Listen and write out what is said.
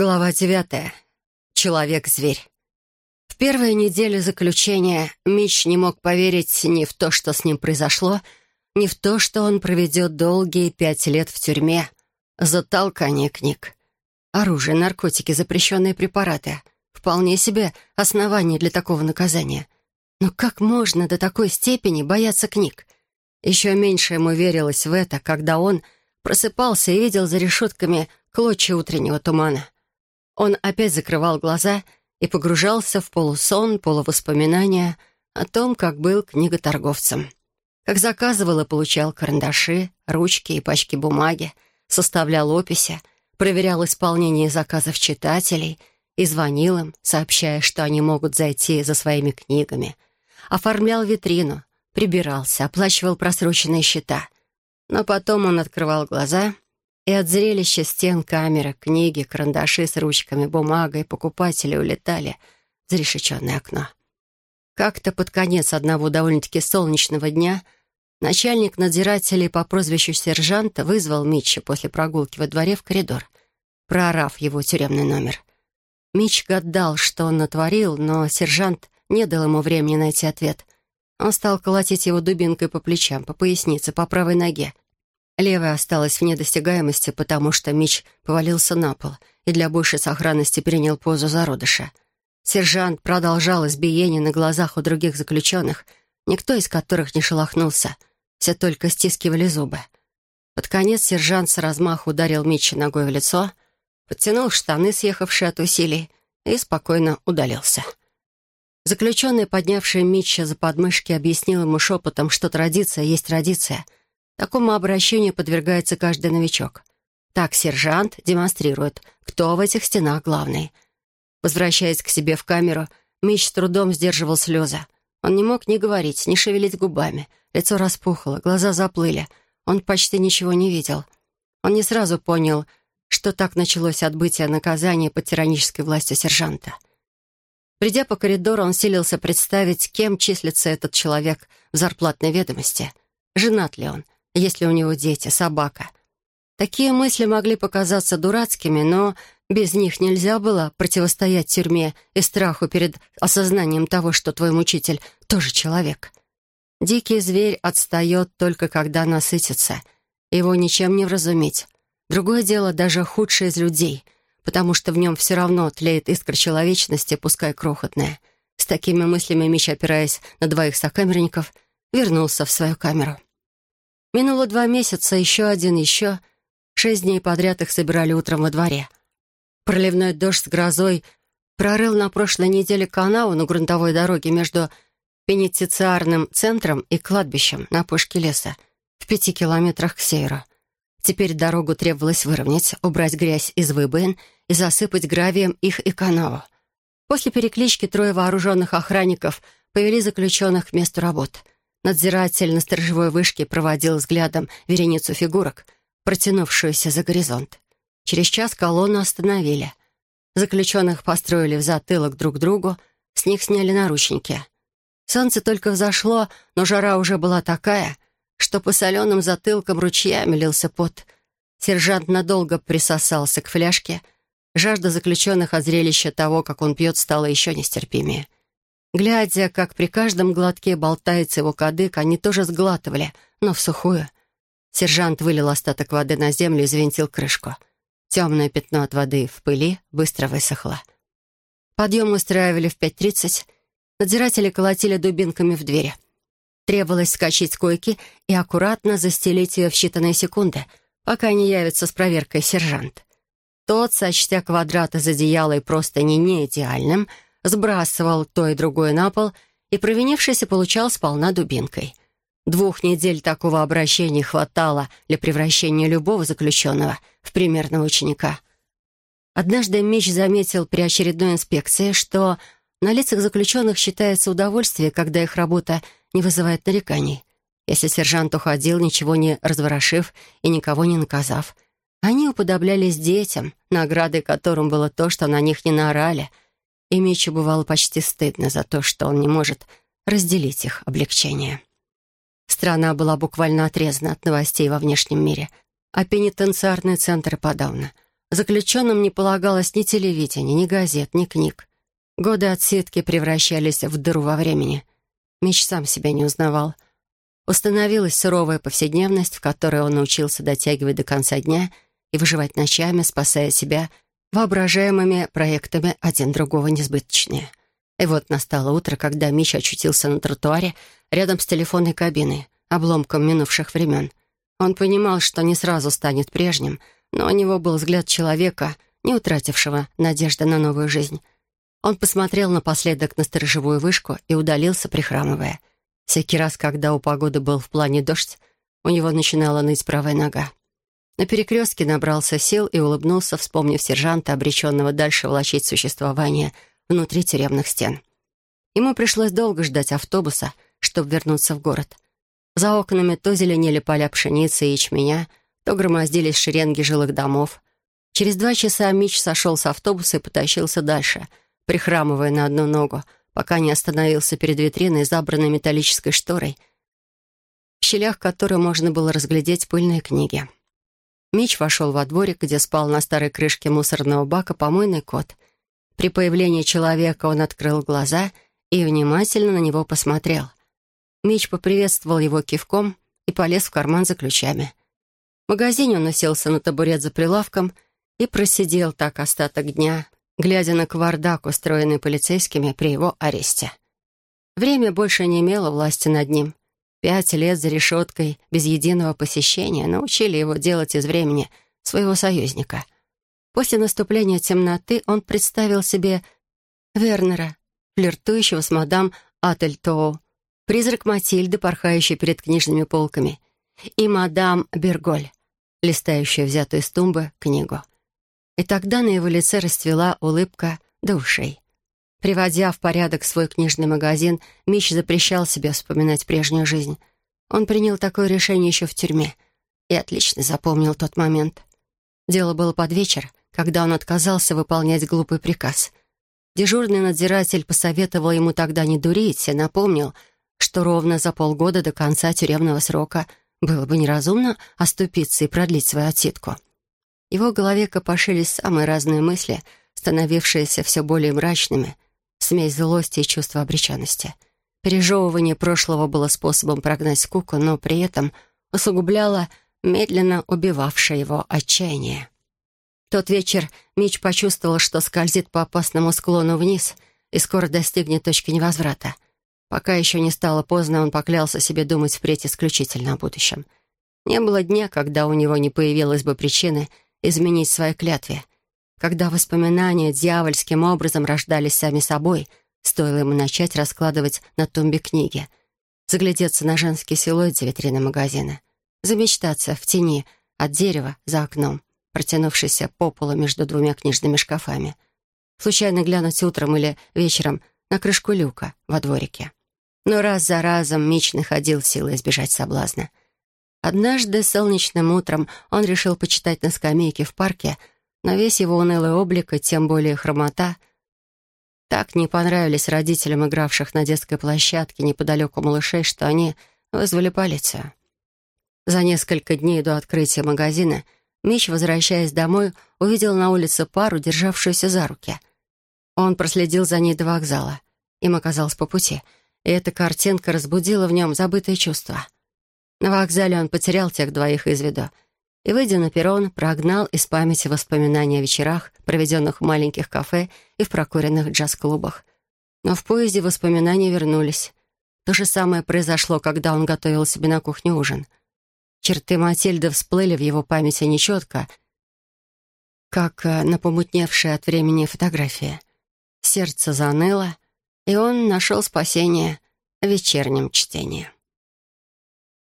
Глава девятая. Человек-зверь. В первые недели заключения Мич не мог поверить ни в то, что с ним произошло, ни в то, что он проведет долгие пять лет в тюрьме за толкание книг. Оружие, наркотики, запрещенные препараты — вполне себе основание для такого наказания. Но как можно до такой степени бояться книг? Еще меньше ему верилось в это, когда он просыпался и видел за решетками клочья утреннего тумана — он опять закрывал глаза и погружался в полусон, полувоспоминания о том, как был книготорговцем. Как заказывал и получал карандаши, ручки и пачки бумаги, составлял описи, проверял исполнение заказов читателей и звонил им, сообщая, что они могут зайти за своими книгами. Оформлял витрину, прибирался, оплачивал просроченные счета. Но потом он открывал глаза — и от зрелища стен камеры, книги, карандаши с ручками, бумагой покупатели улетали в зарешеченное окно. Как-то под конец одного довольно-таки солнечного дня начальник надзирателей по прозвищу сержанта вызвал Митча после прогулки во дворе в коридор, проорав его тюремный номер. Митч гадал, что он натворил, но сержант не дал ему времени найти ответ. Он стал колотить его дубинкой по плечам, по пояснице, по правой ноге, Левая осталась вне досягаемости, потому что Мич повалился на пол и для большей сохранности принял позу зародыша. Сержант продолжал избиение на глазах у других заключенных, никто из которых не шелохнулся, все только стискивали зубы. Под конец сержант с размаху ударил Митча ногой в лицо, подтянул штаны, съехавшие от усилий, и спокойно удалился. Заключенный, поднявший Митча за подмышки, объяснил ему шепотом, что традиция есть традиция — Такому обращению подвергается каждый новичок. Так сержант демонстрирует, кто в этих стенах главный. Возвращаясь к себе в камеру, Мич с трудом сдерживал слезы. Он не мог ни говорить, ни шевелить губами. Лицо распухло, глаза заплыли. Он почти ничего не видел. Он не сразу понял, что так началось отбытие наказания под тиранической властью сержанта. Придя по коридору, он силился представить, кем числится этот человек в зарплатной ведомости. Женат ли он? Есть ли у него дети, собака. Такие мысли могли показаться дурацкими, но без них нельзя было противостоять тюрьме и страху перед осознанием того, что твой мучитель тоже человек. Дикий зверь отстает только когда насытится. Его ничем не вразумить. Другое дело даже худшее из людей, потому что в нем все равно тлеет искра человечности, пускай крохотная. С такими мыслями Мич, опираясь на двоих сокамерников, вернулся в свою камеру. Минуло два месяца, еще один, еще. Шесть дней подряд их собирали утром во дворе. Проливной дождь с грозой прорыл на прошлой неделе канаву на грунтовой дороге между пенитенциарным центром и кладбищем на пушке леса в пяти километрах к северу. Теперь дорогу требовалось выровнять, убрать грязь из выбоин и засыпать гравием их и канаву. После переклички трое вооруженных охранников повели заключенных к месту работ — Надзиратель на сторожевой вышке проводил взглядом вереницу фигурок, протянувшуюся за горизонт. Через час колонну остановили. Заключенных построили в затылок друг другу, с них сняли наручники. Солнце только взошло, но жара уже была такая, что по соленым затылкам ручьями лился пот. Сержант надолго присосался к фляжке. Жажда заключенных от зрелища того, как он пьет, стала еще нестерпимее. Глядя, как при каждом глотке болтается его кадык, они тоже сглатывали, но в сухую. Сержант вылил остаток воды на землю и завинтил крышку. Темное пятно от воды в пыли быстро высохло. Подъем устраивали в 5.30. Надзиратели колотили дубинками в двери. Требовалось скачать с койки и аккуратно застелить ее в считанные секунды, пока не явится с проверкой сержант. Тот, сочтя квадрат из одеяла и просто не не идеальным, — сбрасывал то и другое на пол и провинившийся получал сполна дубинкой. Двух недель такого обращения хватало для превращения любого заключенного в примерного ученика. Однажды Мич заметил при очередной инспекции, что на лицах заключенных считается удовольствие, когда их работа не вызывает нареканий. Если сержант уходил, ничего не разворошив и никого не наказав, они уподоблялись детям, наградой которым было то, что на них не наорали — и Мичу бывало почти стыдно за то, что он не может разделить их облегчение. Страна была буквально отрезана от новостей во внешнем мире, а пенитенциарный центр подавно. Заключенным не полагалось ни телевидения, ни газет, ни книг. Годы отсидки превращались в дыру во времени. Мич сам себя не узнавал. Установилась суровая повседневность, в которой он научился дотягивать до конца дня и выживать ночами, спасая себя воображаемыми проектами один другого несбыточнее. И вот настало утро, когда Мич очутился на тротуаре рядом с телефонной кабиной, обломком минувших времен. Он понимал, что не сразу станет прежним, но у него был взгляд человека, не утратившего надежды на новую жизнь. Он посмотрел напоследок на сторожевую вышку и удалился, прихрамывая. Всякий раз, когда у погоды был в плане дождь, у него начинала ныть правая нога. На перекрестке набрался сил и улыбнулся, вспомнив сержанта, обреченного дальше волочить существование внутри тюремных стен. Ему пришлось долго ждать автобуса, чтобы вернуться в город. За окнами то зеленели поля пшеницы и ячменя, то громоздились шеренги жилых домов. Через два часа Мич сошел с автобуса и потащился дальше, прихрамывая на одну ногу, пока не остановился перед витриной, забранной металлической шторой, в щелях которой можно было разглядеть пыльные книги. Мич вошел во дворик, где спал на старой крышке мусорного бака помойный кот. При появлении человека он открыл глаза и внимательно на него посмотрел. Мич поприветствовал его кивком и полез в карман за ключами. В магазине он уселся на табурет за прилавком и просидел так остаток дня, глядя на кавардак, устроенный полицейскими при его аресте. Время больше не имело власти над ним. Пять лет за решеткой, без единого посещения, научили его делать из времени своего союзника. После наступления темноты он представил себе Вернера, флиртующего с мадам Ательтоу, призрак Матильды, порхающий перед книжными полками, и мадам Берголь, листающая взятую из тумбы книгу. И тогда на его лице расцвела улыбка до ушей. Приводя в порядок свой книжный магазин, Мич запрещал себе вспоминать прежнюю жизнь. Он принял такое решение еще в тюрьме и отлично запомнил тот момент. Дело было под вечер, когда он отказался выполнять глупый приказ. Дежурный надзиратель посоветовал ему тогда не дурить и напомнил — что ровно за полгода до конца тюремного срока было бы неразумно оступиться и продлить свою отсидку. Его голове копошились самые разные мысли, становившиеся все более мрачными, смесь злости и чувства обреченности. Пережевывание прошлого было способом прогнать скуку, но при этом усугубляло медленно убивавшее его отчаяние. тот вечер Мич почувствовал, что скользит по опасному склону вниз и скоро достигнет точки невозврата — Пока еще не стало поздно, он поклялся себе думать впредь исключительно о будущем. Не было дня, когда у него не появилась бы причины изменить свои клятве. Когда воспоминания дьявольским образом рождались сами собой, стоило ему начать раскладывать на тумбе книги, заглядеться на женский силуэт за витриной магазина, замечтаться в тени от дерева за окном, протянувшейся по полу между двумя книжными шкафами, случайно глянуть утром или вечером на крышку люка во дворике. Но раз за разом Мич находил силы избежать соблазна. Однажды солнечным утром он решил почитать на скамейке в парке, но весь его унылый облик и тем более хромота так не понравились родителям, игравших на детской площадке неподалеку малышей, что они вызвали полицию. За несколько дней до открытия магазина Мич, возвращаясь домой, увидел на улице пару, державшуюся за руки. Он проследил за ней до вокзала. Им оказалось по пути — и эта картинка разбудила в нем забытые чувства. На вокзале он потерял тех двоих из виду и, выйдя на перрон, прогнал из памяти воспоминания о вечерах, проведенных в маленьких кафе и в прокуренных джаз-клубах. Но в поезде воспоминания вернулись. То же самое произошло, когда он готовил себе на кухне ужин. Черты Матильды всплыли в его памяти нечетко, как э, на помутневшей от времени фотографии. Сердце заныло — и он нашел спасение в вечернем чтении.